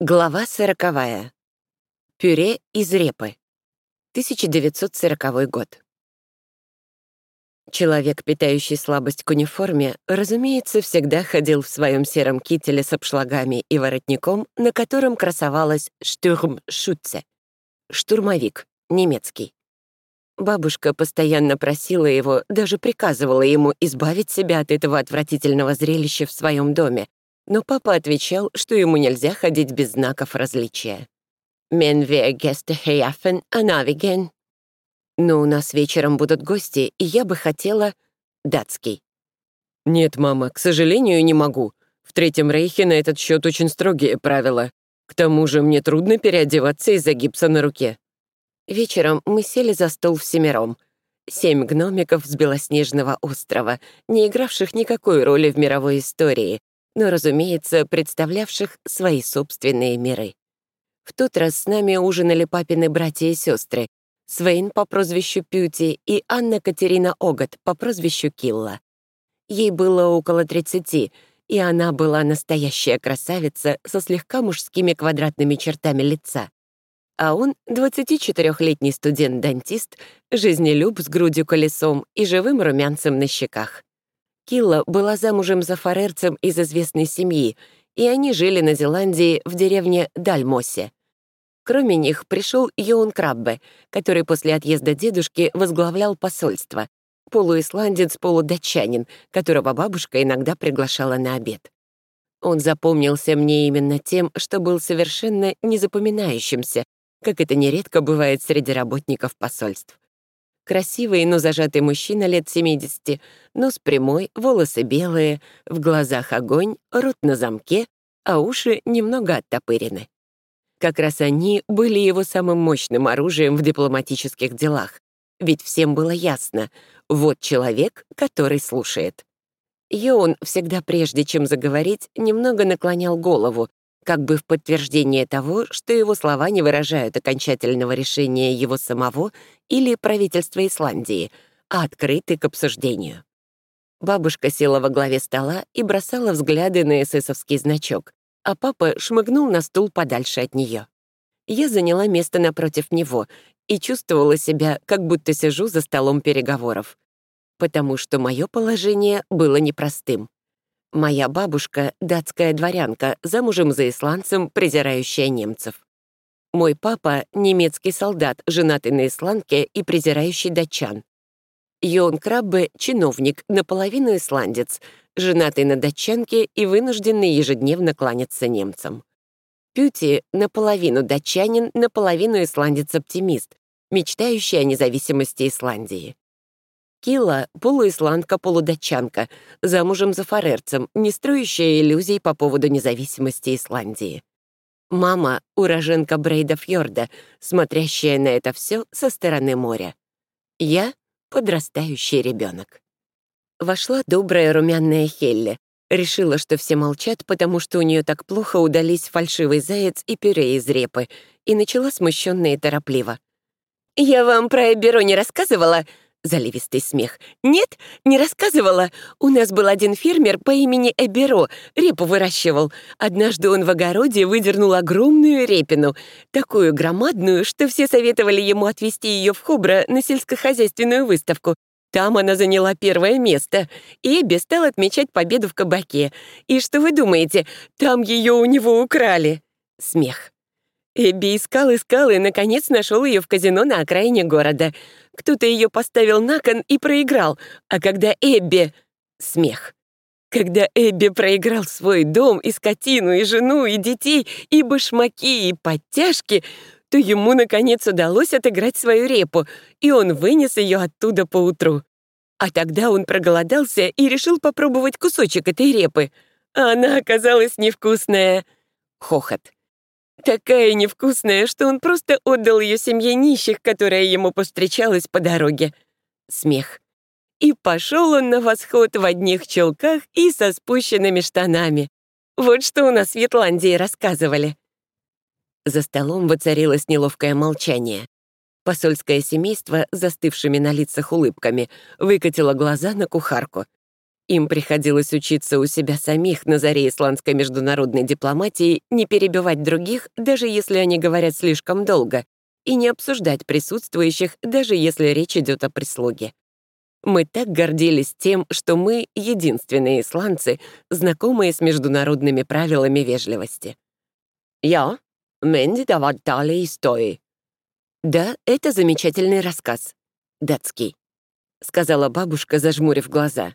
Глава сороковая. Пюре из репы. 1940 год. Человек, питающий слабость к униформе, разумеется, всегда ходил в своем сером кителе с обшлагами и воротником, на котором красовалась «Штурмшутце» — штурмовик, немецкий. Бабушка постоянно просила его, даже приказывала ему избавить себя от этого отвратительного зрелища в своем доме, но папа отвечал, что ему нельзя ходить без знаков различия. «Мен wir Gäste helfen annavigen?» «Но у нас вечером будут гости, и я бы хотела...» «Датский». «Нет, мама, к сожалению, не могу. В Третьем Рейхе на этот счет очень строгие правила. К тому же мне трудно переодеваться из-за гипса на руке». Вечером мы сели за стол всемиром. Семь гномиков с Белоснежного острова, не игравших никакой роли в мировой истории, но, разумеется, представлявших свои собственные миры. В тот раз с нами ужинали папины братья и сестры, Свейн по прозвищу Пюти и Анна Катерина Огат по прозвищу Килла. Ей было около 30, и она была настоящая красавица со слегка мужскими квадратными чертами лица. А он — 24-летний студент-дантист, жизнелюб с грудью колесом и живым румянцем на щеках. Килла была замужем за фарерцем из известной семьи, и они жили на Зеландии в деревне Дальмосе. Кроме них пришел Йоун Краббе, который после отъезда дедушки возглавлял посольство, полуисландец-полудатчанин, которого бабушка иногда приглашала на обед. Он запомнился мне именно тем, что был совершенно незапоминающимся, как это нередко бывает среди работников посольств. Красивый, но зажатый мужчина лет 70, нос прямой, волосы белые, в глазах огонь, рот на замке, а уши немного оттопырены. Как раз они были его самым мощным оружием в дипломатических делах. Ведь всем было ясно — вот человек, который слушает. Йоун всегда прежде чем заговорить, немного наклонял голову, как бы в подтверждение того, что его слова не выражают окончательного решения его самого или правительства Исландии, а открыты к обсуждению. Бабушка села во главе стола и бросала взгляды на эсэсовский значок, а папа шмыгнул на стул подальше от нее. Я заняла место напротив него и чувствовала себя, как будто сижу за столом переговоров, потому что мое положение было непростым. Моя бабушка — датская дворянка, замужем за исландцем, презирающая немцев. Мой папа — немецкий солдат, женатый на исландке и презирающий датчан. Йон Краббе — чиновник, наполовину исландец, женатый на датчанке и вынужденный ежедневно кланяться немцам. Пюти — наполовину датчанин, наполовину исландец-оптимист, мечтающий о независимости Исландии. Кила — полуисландка-полудатчанка, замужем за фарерцем, не строящая иллюзий по поводу независимости Исландии. Мама — уроженка Брейда Фьорда, смотрящая на это все со стороны моря. Я — подрастающий ребенок. Вошла добрая румяная Хелли. Решила, что все молчат, потому что у нее так плохо удались фальшивый заяц и пюре из репы, и начала смущенно и торопливо. «Я вам про Эберо не рассказывала?» Заливистый смех. «Нет, не рассказывала. У нас был один фермер по имени Эберо, репу выращивал. Однажды он в огороде выдернул огромную репину, такую громадную, что все советовали ему отвезти ее в Хобро на сельскохозяйственную выставку. Там она заняла первое место. Эбби стал отмечать победу в кабаке. И что вы думаете, там ее у него украли?» Смех. Эбби искал, искал и, наконец, нашел ее в казино на окраине города. Кто-то ее поставил на кон и проиграл. А когда Эбби... Смех. Когда Эбби проиграл свой дом и скотину, и жену, и детей, и башмаки, и подтяжки, то ему, наконец, удалось отыграть свою репу, и он вынес ее оттуда поутру. А тогда он проголодался и решил попробовать кусочек этой репы. А она оказалась невкусная. Хохот. Такая невкусная, что он просто отдал ее семье нищих, которая ему повстречалась по дороге. Смех. И пошел он на восход в одних чулках и со спущенными штанами. Вот что у нас в Ютландии рассказывали. За столом воцарилось неловкое молчание. Посольское семейство, застывшими на лицах улыбками, выкатило глаза на кухарку. Им приходилось учиться у себя самих на заре исландской международной дипломатии не перебивать других, даже если они говорят слишком долго, и не обсуждать присутствующих, даже если речь идет о прислуге. Мы так гордились тем, что мы — единственные исландцы, знакомые с международными правилами вежливости. «Я, Мэнди давать истории». «Да, это замечательный рассказ. Датский», — сказала бабушка, зажмурив глаза.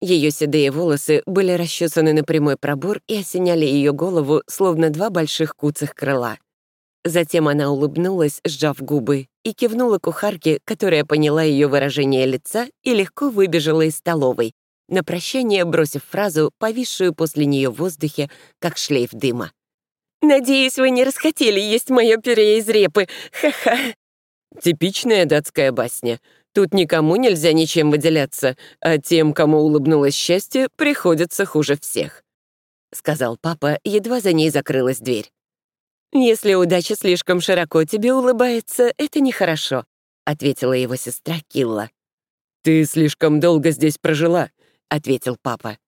Ее седые волосы были расчесаны на прямой пробор и осеняли ее голову, словно два больших куцых крыла. Затем она улыбнулась, сжав губы, и кивнула кухарке, которая поняла ее выражение лица и легко выбежала из столовой, на прощание бросив фразу, повисшую после нее в воздухе, как шлейф дыма. «Надеюсь, вы не расхотели есть мое пюре из репы. Ха-ха!» Типичная датская басня. Тут никому нельзя ничем выделяться, а тем, кому улыбнулось счастье, приходится хуже всех», — сказал папа, едва за ней закрылась дверь. «Если удача слишком широко тебе улыбается, это нехорошо», — ответила его сестра Килла. «Ты слишком долго здесь прожила», — ответил папа.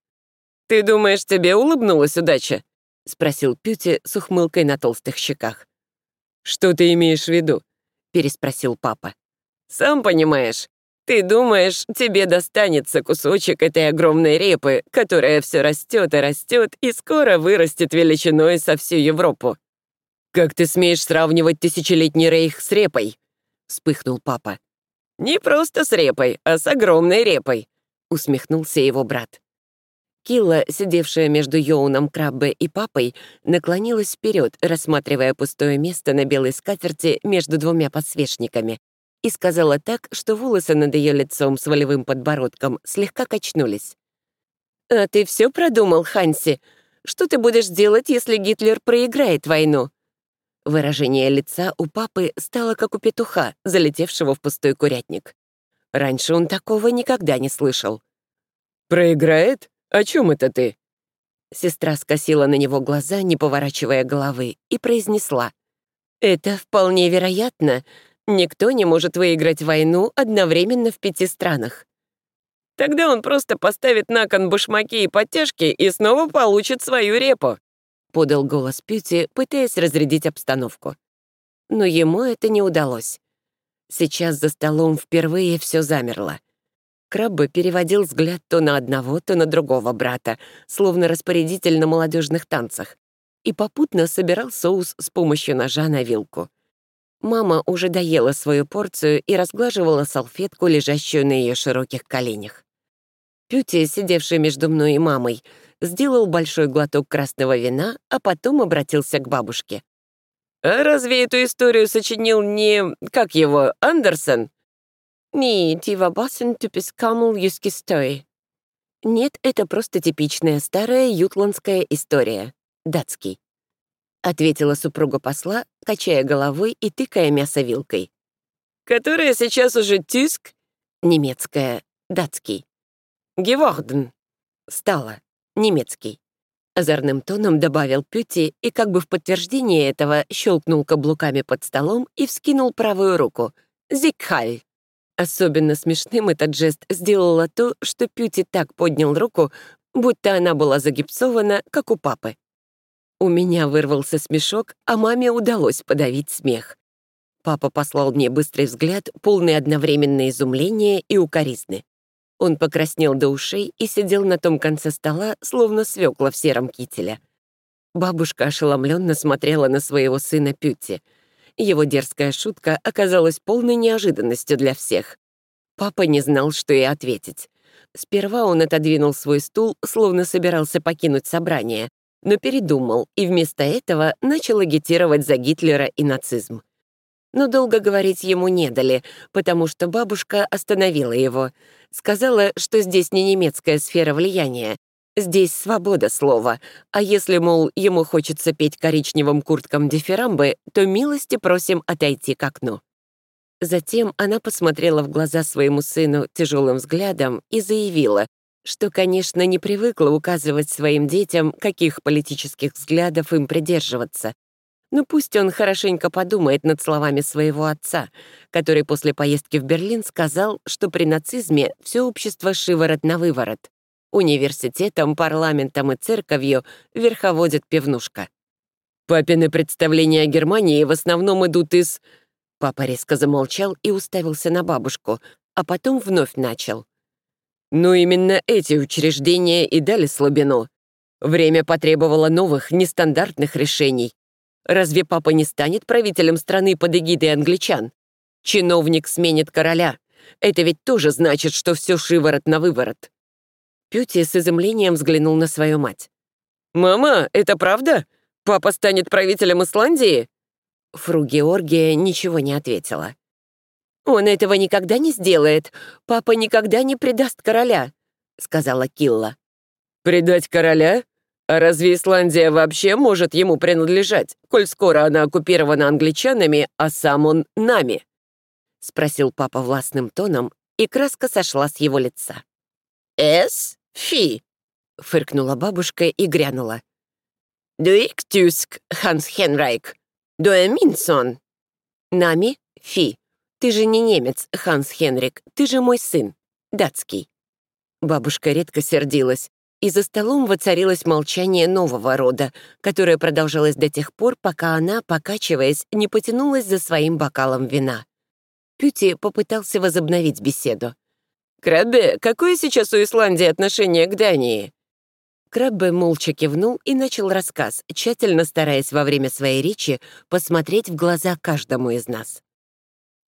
«Ты думаешь, тебе улыбнулась удача?» — спросил Пюти с ухмылкой на толстых щеках. «Что ты имеешь в виду?» — переспросил папа. Сам понимаешь, ты думаешь, тебе достанется кусочек этой огромной репы, которая все растет и растет и скоро вырастет величиной со всю Европу. Как ты смеешь сравнивать тысячелетний рейх с репой? Вспыхнул папа. Не просто с репой, а с огромной репой, усмехнулся его брат. Килла, сидевшая между Йоуном Краббе и папой, наклонилась вперед, рассматривая пустое место на белой скатерти между двумя подсвечниками, и сказала так, что волосы над ее лицом с волевым подбородком слегка качнулись. «А ты все продумал, Ханси? Что ты будешь делать, если Гитлер проиграет войну?» Выражение лица у папы стало как у петуха, залетевшего в пустой курятник. Раньше он такого никогда не слышал. «Проиграет? О чем это ты?» Сестра скосила на него глаза, не поворачивая головы, и произнесла. «Это вполне вероятно, Никто не может выиграть войну одновременно в пяти странах. Тогда он просто поставит на кон башмаки и подтяжки и снова получит свою репу», — подал голос Пьюти, пытаясь разрядить обстановку. Но ему это не удалось. Сейчас за столом впервые все замерло. Краббе переводил взгляд то на одного, то на другого брата, словно распорядитель на молодежных танцах, и попутно собирал соус с помощью ножа на вилку. Мама уже доела свою порцию и разглаживала салфетку, лежащую на ее широких коленях. Пюти, сидевший между мной и мамой, сделал большой глоток красного вина, а потом обратился к бабушке. «А разве эту историю сочинил не... как его, Андерсон?» «Нет, его басен тупискамул юскистой». Нет, это просто типичная старая ютландская история. Датский. — ответила супруга посла, качая головой и тыкая мясо вилкой. «Которая сейчас уже тиск?» «Немецкая, датский». «Геворден». «Стала, немецкий». Озорным тоном добавил Пюти и как бы в подтверждение этого щелкнул каблуками под столом и вскинул правую руку. «Зикхаль». Особенно смешным этот жест сделало то, что Пюти так поднял руку, будто она была загипсована, как у папы. У меня вырвался смешок, а маме удалось подавить смех. Папа послал мне быстрый взгляд, полный одновременно изумления и укоризны. Он покраснел до ушей и сидел на том конце стола, словно свекла в сером кителе. Бабушка ошеломленно смотрела на своего сына Пюти. Его дерзкая шутка оказалась полной неожиданностью для всех. Папа не знал, что и ответить. Сперва он отодвинул свой стул, словно собирался покинуть собрание, но передумал и вместо этого начал агитировать за Гитлера и нацизм. Но долго говорить ему не дали, потому что бабушка остановила его. Сказала, что здесь не немецкая сфера влияния, здесь свобода слова, а если, мол, ему хочется петь коричневым курткам дифирамбы, то милости просим отойти к окну. Затем она посмотрела в глаза своему сыну тяжелым взглядом и заявила, что, конечно, не привыкла указывать своим детям, каких политических взглядов им придерживаться. Но пусть он хорошенько подумает над словами своего отца, который после поездки в Берлин сказал, что при нацизме все общество шиворот на выворот. Университетом, парламентом и церковью верховодит пивнушка. Папины представления о Германии в основном идут из... Папа резко замолчал и уставился на бабушку, а потом вновь начал. Но именно эти учреждения и дали слабину. Время потребовало новых, нестандартных решений. Разве папа не станет правителем страны под эгидой англичан? Чиновник сменит короля. Это ведь тоже значит, что все шиворот на выворот. Пюти с изумлением взглянул на свою мать. «Мама, это правда? Папа станет правителем Исландии?» Фру Георгия ничего не ответила. «Он этого никогда не сделает. Папа никогда не предаст короля», — сказала Килла. «Предать короля? А разве Исландия вообще может ему принадлежать, коль скоро она оккупирована англичанами, а сам он нами?» — спросил папа властным тоном, и краска сошла с его лица. «Эс? Фи!» — фыркнула бабушка и грянула. «Дуик тюск, Ханс Хенрайк. Дуэминсон». «Нами? Фи. Ты же не немец, Ханс Хенрик, ты же мой сын, датский». Бабушка редко сердилась, и за столом воцарилось молчание нового рода, которое продолжалось до тех пор, пока она, покачиваясь, не потянулась за своим бокалом вина. Пюти попытался возобновить беседу. «Краббе, какое сейчас у Исландии отношение к Дании?» Краббе молча кивнул и начал рассказ, тщательно стараясь во время своей речи посмотреть в глаза каждому из нас.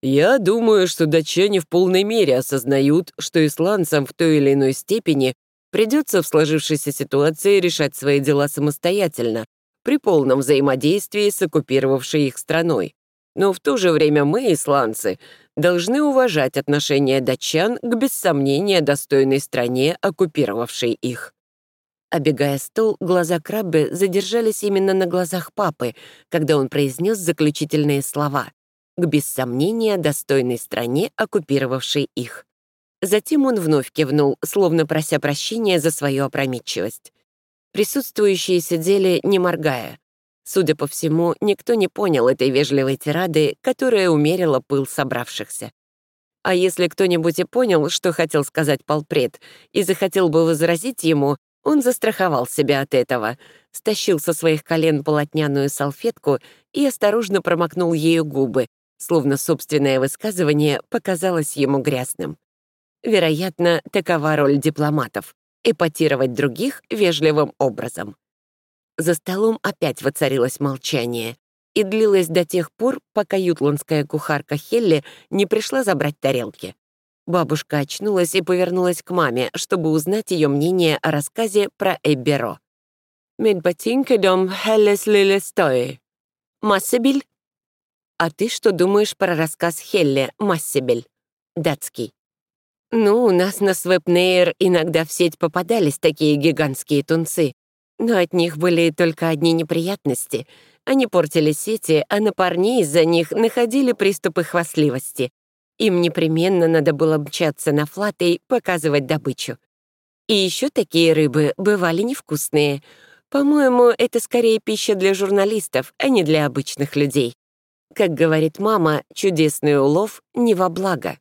«Я думаю, что датчане в полной мере осознают, что исландцам в той или иной степени придется в сложившейся ситуации решать свои дела самостоятельно, при полном взаимодействии с оккупировавшей их страной. Но в то же время мы, исландцы, должны уважать отношение датчан к без сомнения достойной стране, оккупировавшей их. Обегая стол, глаза Краббе задержались именно на глазах папы, когда он произнес заключительные слова «к без сомнения достойной стране, оккупировавшей их». Затем он вновь кивнул, словно прося прощения за свою опрометчивость. Присутствующие сидели, не моргая. Судя по всему, никто не понял этой вежливой тирады, которая умерила пыл собравшихся. А если кто-нибудь и понял, что хотел сказать полпред, и захотел бы возразить ему, он застраховал себя от этого, стащил со своих колен полотняную салфетку и осторожно промокнул ею губы, словно собственное высказывание показалось ему грязным. Вероятно, такова роль дипломатов — эпатировать других вежливым образом. За столом опять воцарилось молчание и длилось до тех пор, пока ютландская кухарка Хелли не пришла забрать тарелки. Бабушка очнулась и повернулась к маме, чтобы узнать ее мнение о рассказе про Эбберо. «Медбатинкедом Хеллес Лилестои». «Массебель?» «А ты что думаешь про рассказ Хелле, Массебель?» «Датский». «Ну, у нас на Свепнейр иногда в сеть попадались такие гигантские тунцы, но от них были только одни неприятности. Они портили сети, а на парней из-за них находили приступы хвастливости. Им непременно надо было мчаться на флаты и показывать добычу. И еще такие рыбы бывали невкусные. По-моему, это скорее пища для журналистов, а не для обычных людей. Как говорит мама, чудесный улов не во благо.